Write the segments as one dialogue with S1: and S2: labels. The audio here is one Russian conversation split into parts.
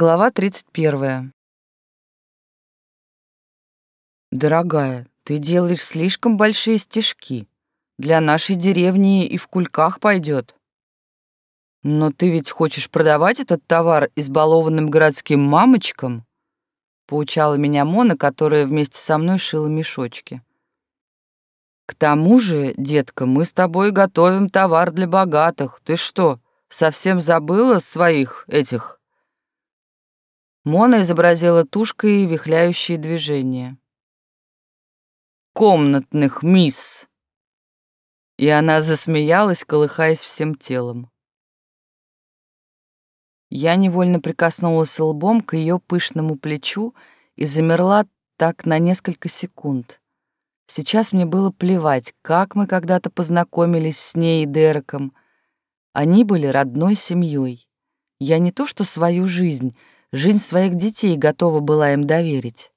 S1: Глава 31. Дорогая, ты делаешь слишком большие стежки. Для нашей деревни и в кульках пойдет. Но ты ведь хочешь продавать этот товар избалованным городским мамочкам? Поучала меня Мона, которая вместе со мной шила мешочки. К тому же, детка, мы с тобой готовим товар для богатых. Ты что, совсем забыла своих этих Мона изобразила тушкой вихляющие движения. «Комнатных, мисс!» И она засмеялась, колыхаясь всем телом. Я невольно прикоснулась лбом к ее пышному плечу и замерла так на несколько секунд. Сейчас мне было плевать, как мы когда-то познакомились с ней и Дереком. Они были родной семьей. Я не то что свою жизнь — жизнь своих детей готова была им доверить.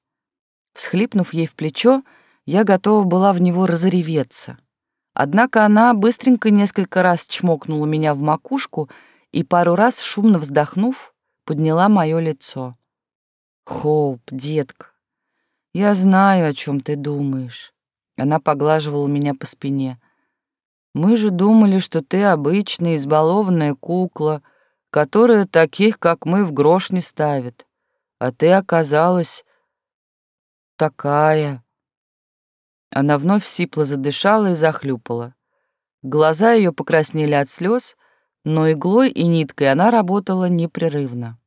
S1: Всхлипнув ей в плечо, я готова была в него разреветься. Однако она быстренько несколько раз чмокнула меня в макушку и пару раз, шумно вздохнув, подняла мое лицо. «Хоуп, детка, я знаю, о чем ты думаешь». Она поглаживала меня по спине. «Мы же думали, что ты обычная избалованная кукла, которая таких, как мы, в грош не ставит. А ты оказалась такая. Она вновь сипло задышала и захлюпала. Глаза ее покраснели от слез, но иглой и ниткой она работала непрерывно.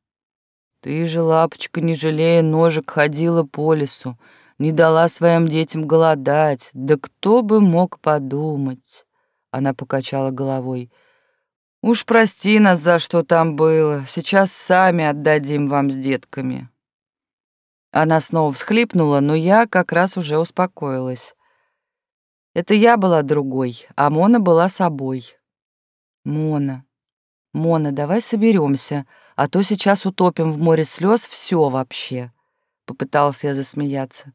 S1: Ты же, лапочка, не жалея ножек, ходила по лесу, не дала своим детям голодать. Да кто бы мог подумать? Она покачала головой — Уж прости нас за что там было. Сейчас сами отдадим вам с детками. Она снова всхлипнула, но я как раз уже успокоилась. Это я была другой, а Мона была собой. Мона, Мона, давай соберемся, а то сейчас утопим в море слез все вообще. Попытался я засмеяться.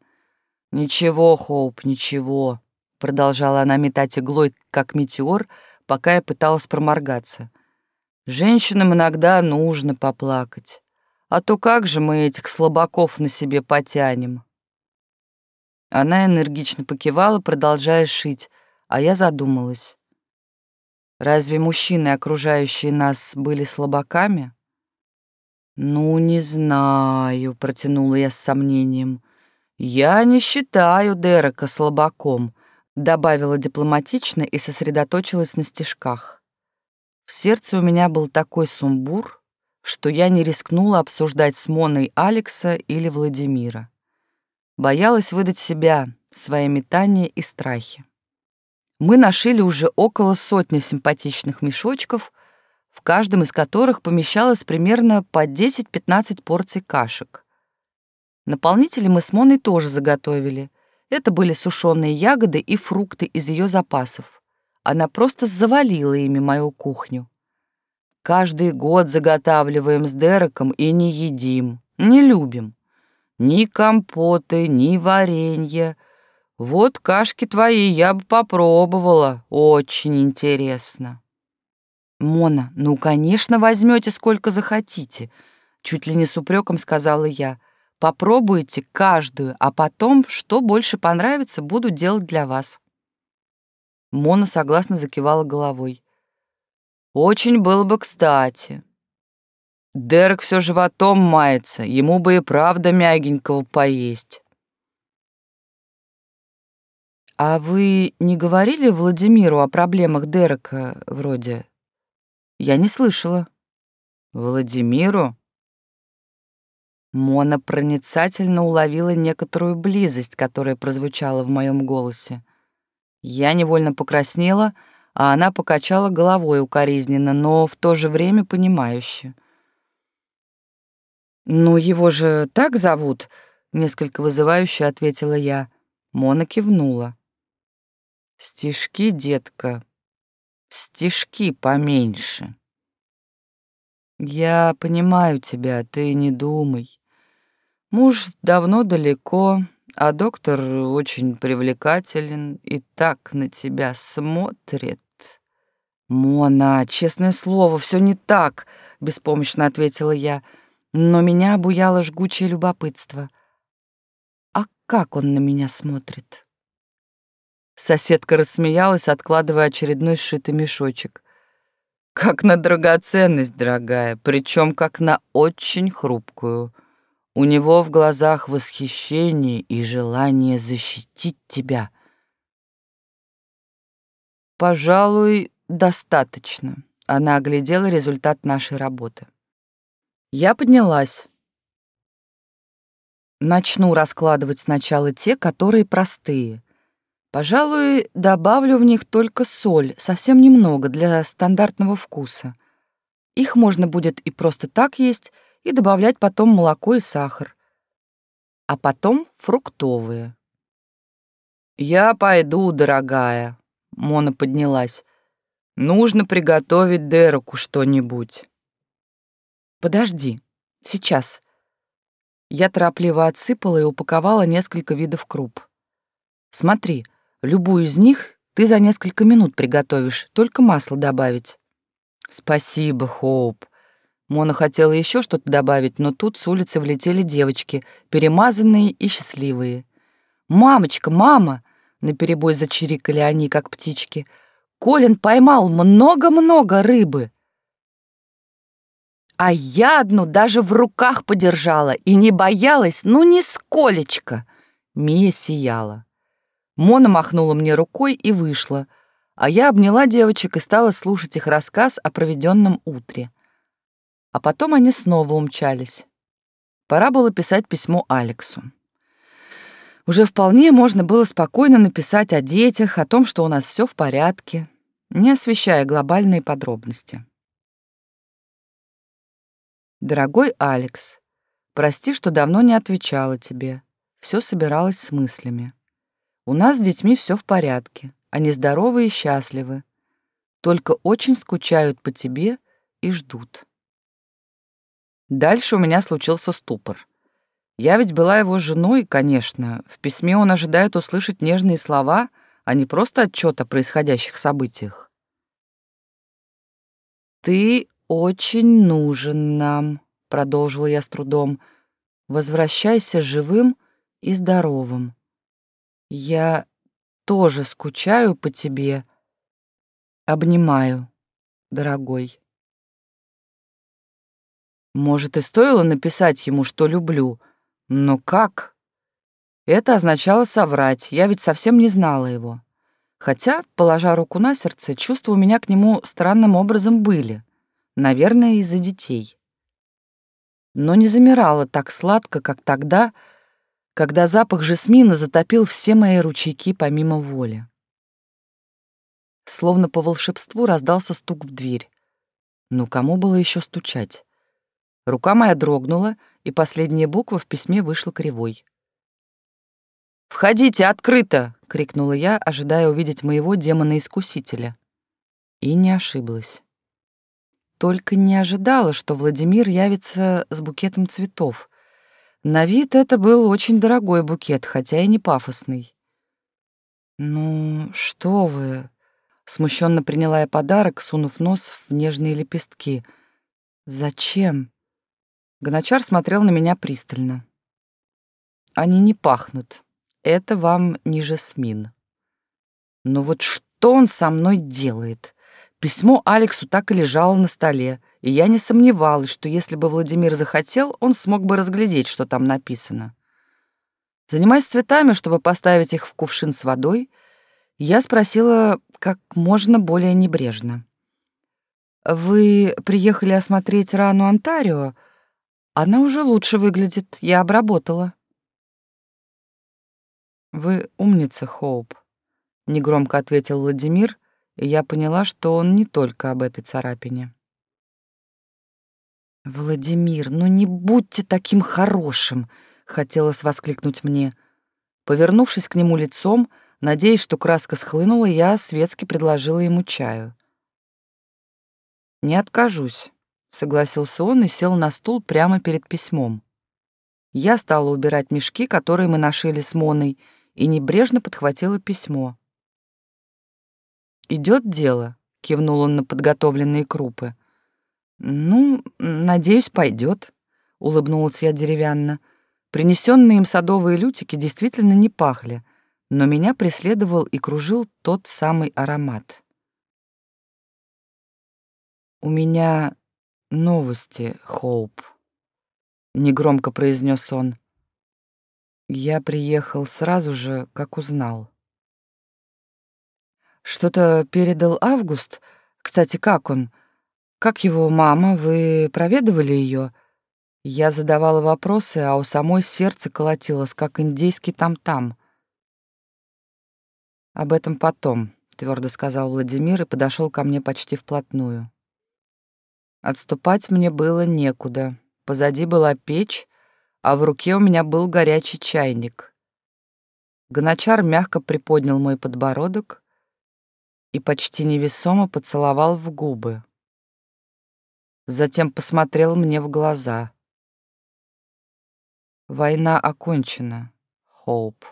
S1: Ничего, Хоуп, ничего, продолжала она метать иглой, как метеор, — пока я пыталась проморгаться. Женщинам иногда нужно поплакать. А то как же мы этих слабаков на себе потянем? Она энергично покивала, продолжая шить, а я задумалась. Разве мужчины, окружающие нас, были слабаками? «Ну, не знаю», — протянула я с сомнением. «Я не считаю Дерека слабаком добавила дипломатично и сосредоточилась на стежках. В сердце у меня был такой сумбур, что я не рискнула обсуждать с Моной Алекса или Владимира. Боялась выдать себя, свои метания и страхи. Мы нашили уже около сотни симпатичных мешочков, в каждом из которых помещалось примерно по 10-15 порций кашек. Наполнители мы с Моной тоже заготовили — это были сушеные ягоды и фрукты из ее запасов. Она просто завалила ими мою кухню. Каждый год заготавливаем с Дереком и не едим, не любим. Ни компоты, ни варенье. Вот кашки твои я бы попробовала, очень интересно. Мона, ну, конечно, возьмете сколько захотите, чуть ли не с упреком сказала я. Попробуйте каждую, а потом, что больше понравится, буду делать для вас». Мона согласно закивала головой. «Очень было бы кстати. Дерек все животом мается, ему бы и правда мягенького поесть». «А вы не говорили Владимиру о проблемах Дерека вроде?» «Я не слышала». «Владимиру?» Мона проницательно уловила некоторую близость, которая прозвучала в моем голосе. Я невольно покраснела, а она покачала головой укоризненно, но в то же время понимающе. «Ну, его же так зовут?» — несколько вызывающе ответила я. Мона кивнула. «Стишки, детка, стишки поменьше». «Я понимаю тебя, ты не думай. Муж давно далеко, а доктор очень привлекателен и так на тебя смотрит. «Мона, честное слово, все не так», — беспомощно ответила я. но меня обуяло жгучее любопытство. А как он на меня смотрит? Соседка рассмеялась, откладывая очередной сшитый мешочек. Как на драгоценность, дорогая, причем как на очень хрупкую. У него в глазах восхищение и желание защитить тебя. Пожалуй, достаточно. Она оглядела результат нашей работы. Я поднялась. Начну раскладывать сначала те, которые простые. Пожалуй, добавлю в них только соль, совсем немного, для стандартного вкуса. Их можно будет и просто так есть, и добавлять потом молоко и сахар. А потом фруктовые. «Я пойду, дорогая», — Мона поднялась. «Нужно приготовить Дереку что-нибудь». «Подожди, сейчас». Я торопливо отсыпала и упаковала несколько видов круп. «Смотри, любую из них ты за несколько минут приготовишь, только масло добавить». «Спасибо, Хоуп». Мона хотела еще что-то добавить, но тут с улицы влетели девочки, перемазанные и счастливые. «Мамочка, мама!» — наперебой зачирикали они, как птички. «Колин поймал много-много рыбы!» А я одну даже в руках подержала и не боялась, ну, нисколечко. Мия сияла. Мона махнула мне рукой и вышла, а я обняла девочек и стала слушать их рассказ о проведенном утре. А потом они снова умчались. Пора было писать письмо Алексу. Уже вполне можно было спокойно написать о детях, о том, что у нас все в порядке, не освещая глобальные подробности. Дорогой Алекс, прости, что давно не отвечала тебе. Все собиралось с мыслями. У нас с детьми все в порядке. Они здоровы и счастливы. Только очень скучают по тебе и ждут. Дальше у меня случился ступор. Я ведь была его женой, конечно. В письме он ожидает услышать нежные слова, а не просто отчет о происходящих событиях. «Ты очень нужен нам», — продолжила я с трудом. «Возвращайся живым и здоровым. Я тоже скучаю по тебе. Обнимаю, дорогой». Может, и стоило написать ему, что люблю, но как? Это означало соврать, я ведь совсем не знала его. Хотя, положа руку на сердце, чувства у меня к нему странным образом были. Наверное, из-за детей. Но не замирала так сладко, как тогда, когда запах жасмина затопил все мои ручейки помимо воли. Словно по волшебству раздался стук в дверь. Ну, кому было еще стучать? Рука моя дрогнула, и последняя буква в письме вышла кривой. «Входите, открыто!» — крикнула я, ожидая увидеть моего демона-искусителя. И не ошиблась. Только не ожидала, что Владимир явится с букетом цветов. На вид это был очень дорогой букет, хотя и не пафосный. «Ну, что вы...» — смущенно приняла я подарок, сунув нос в нежные лепестки. «Зачем?» Гоночар смотрел на меня пристально. «Они не пахнут. Это вам не жасмин». «Но вот что он со мной делает?» Письмо Алексу так и лежало на столе, и я не сомневалась, что если бы Владимир захотел, он смог бы разглядеть, что там написано. Занимаясь цветами, чтобы поставить их в кувшин с водой, я спросила как можно более небрежно. «Вы приехали осмотреть рану Онтарио? Она уже лучше выглядит, я обработала». «Вы умница, Хоуп», — негромко ответил Владимир, и я поняла, что он не только об этой царапине. «Владимир, ну не будьте таким хорошим!» — хотелось воскликнуть мне. Повернувшись к нему лицом, надеясь, что краска схлынула, я светски предложила ему чаю. «Не откажусь», — согласился он и сел на стул прямо перед письмом. Я стала убирать мешки, которые мы нашили с Моной, и небрежно подхватила письмо. Идет дело», — кивнул он на подготовленные крупы. «Ну, надеюсь, пойдет. улыбнулась я деревянно. Принесенные им садовые лютики действительно не пахли, но меня преследовал и кружил тот самый аромат. «У меня новости, Хоуп», — негромко произнес он. Я приехал сразу же, как узнал. Что-то передал Август? Кстати, как он? Как его мама? Вы проведывали ее? Я задавала вопросы, а у самой сердце колотилось, как индейский там-там. Об этом потом, твердо сказал Владимир и подошел ко мне почти вплотную. Отступать мне было некуда. Позади была печь, а в руке у меня был горячий чайник. Гоночар мягко приподнял мой подбородок и почти невесомо поцеловал в губы. Затем посмотрел мне в глаза. «Война окончена, Хоуп».